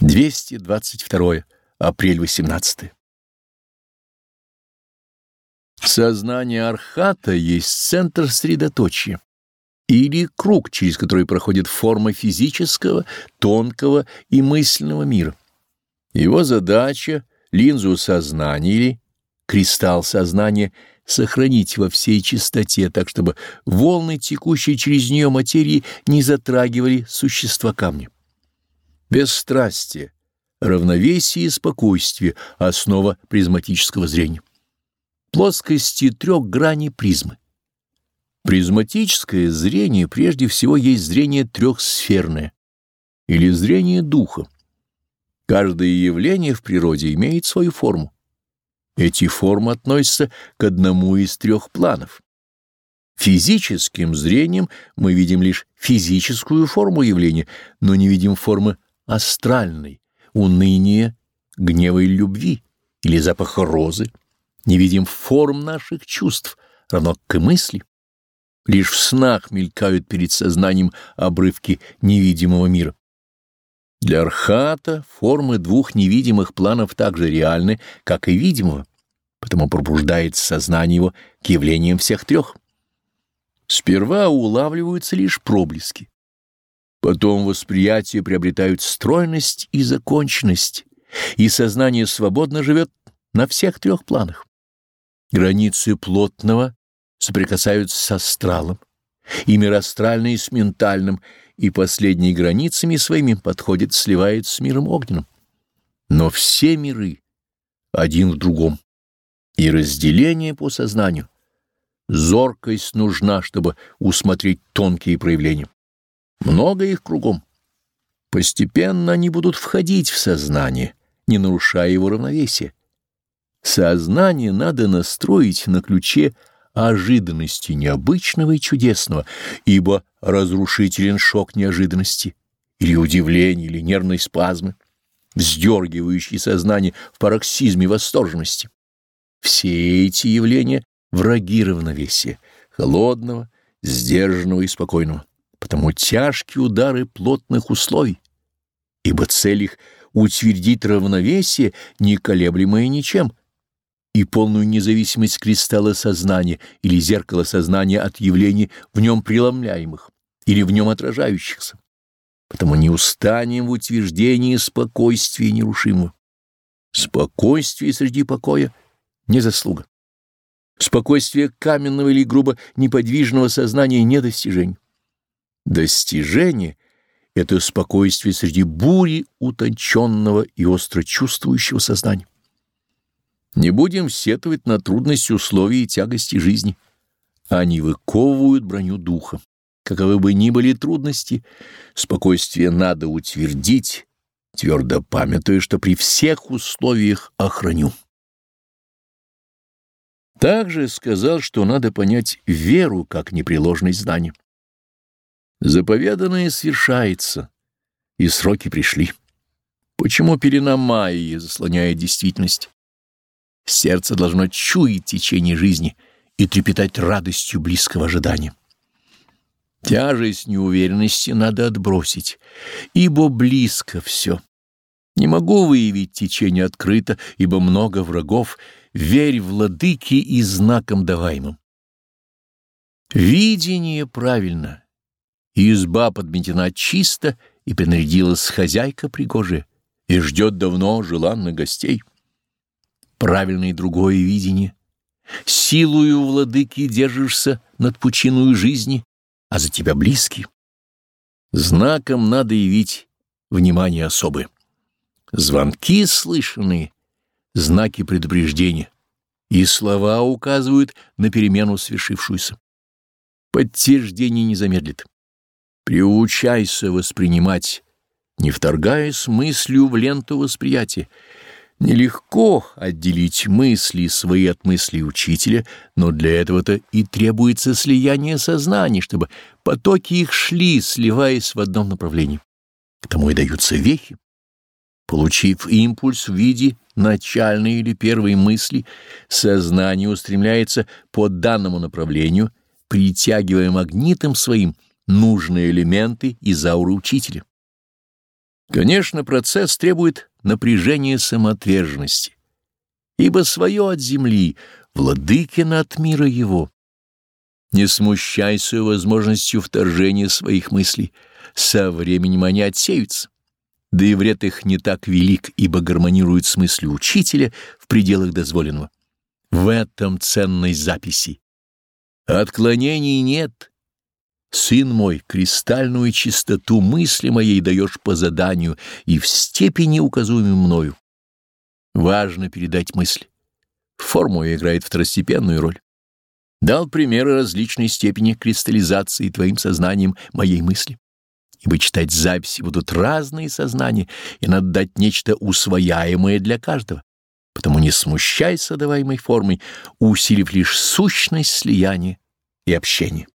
222. Апрель 18. Сознание Архата есть центр средоточия или круг, через который проходит форма физического, тонкого и мысленного мира. Его задача — линзу сознания или кристалл сознания сохранить во всей чистоте, так чтобы волны, текущие через нее материи, не затрагивали существа камня. Бесстрастие, равновесие и спокойствие — основа призматического зрения. Плоскости трех граней призмы. Призматическое зрение прежде всего есть зрение трехсферное или зрение духа. Каждое явление в природе имеет свою форму. Эти формы относятся к одному из трех планов. Физическим зрением мы видим лишь физическую форму явления, но не видим формы астральной, уныния, гнева и любви, или запаха розы, не видим форм наших чувств, равно к и мысли. Лишь в снах мелькают перед сознанием обрывки невидимого мира. Для Архата формы двух невидимых планов так же реальны, как и видимого, потому пробуждается сознание его к явлениям всех трех. Сперва улавливаются лишь проблески, Потом восприятия приобретают стройность и законченность, и сознание свободно живет на всех трех планах. Границы плотного соприкасаются с астралом, и мир астральный с ментальным, и последние границами своими подходит, сливает с миром огненным. Но все миры один в другом, и разделение по сознанию. Зоркость нужна, чтобы усмотреть тонкие проявления. Много их кругом. Постепенно они будут входить в сознание, не нарушая его равновесия. Сознание надо настроить на ключе ожиданности необычного и чудесного, ибо разрушителен шок неожиданности, или удивления, или нервной спазмы, вздергивающий сознание в пароксизме восторженности. Все эти явления — враги равновесия, холодного, сдержанного и спокойного потому тяжкие удары плотных условий, ибо цель их — утвердить равновесие, не колеблемое ничем, и полную независимость кристалла сознания или зеркала сознания от явлений в нем преломляемых или в нем отражающихся. Потому не устанем в утверждении спокойствия нерушимого. Спокойствие среди покоя — не заслуга. Спокойствие каменного или грубо неподвижного сознания — не достижение. Достижение — это спокойствие среди бури утонченного и остро чувствующего сознания. Не будем сетовать на трудности условий и тягости жизни. Они выковывают броню духа. Каковы бы ни были трудности, спокойствие надо утвердить, твердо памятуя, что при всех условиях охраню. Также сказал, что надо понять веру как непреложность знания. Заповеданное свершается, и сроки пришли. Почему пелена Майи заслоняет действительность? Сердце должно чуять течение жизни и трепетать радостью близкого ожидания. Тяжесть неуверенности надо отбросить, ибо близко все. Не могу выявить течение открыто, ибо много врагов. Верь владыке и знаком даваемым. Видение правильно — Изба подметена чисто, и принарядилась хозяйка пригожая, и ждет давно желанных гостей. Правильное другое видение. Силою владыки держишься над пучиную жизни, а за тебя близкий. Знаком надо явить внимание особое. Звонки слышанные, знаки предупреждения, и слова указывают на перемену свершившуюся. Подтверждение не замедлит. Приучайся воспринимать, не вторгаясь мыслью в ленту восприятия. Нелегко отделить мысли свои от мыслей учителя, но для этого-то и требуется слияние сознаний, чтобы потоки их шли, сливаясь в одном направлении. К тому и даются вехи. Получив импульс в виде начальной или первой мысли, сознание устремляется по данному направлению, притягивая магнитом своим нужные элементы из ауры учителя. Конечно, процесс требует напряжения самоотверженности, ибо свое от земли, владыкина от мира его. Не смущайся возможностью вторжения своих мыслей, со временем они отсеются. Да и вред их не так велик, ибо гармонирует с мыслью учителя в пределах дозволенного. В этом ценность записи. Отклонений нет. Сын мой, кристальную чистоту мысли моей даешь по заданию и в степени указуемой мною. Важно передать мысль. Форму играет второстепенную роль. Дал примеры различной степени кристаллизации твоим сознанием моей мысли. Ибо читать записи будут разные сознания, и надо дать нечто усвояемое для каждого. Потому не смущайся даваемой формой, усилив лишь сущность слияния и общения.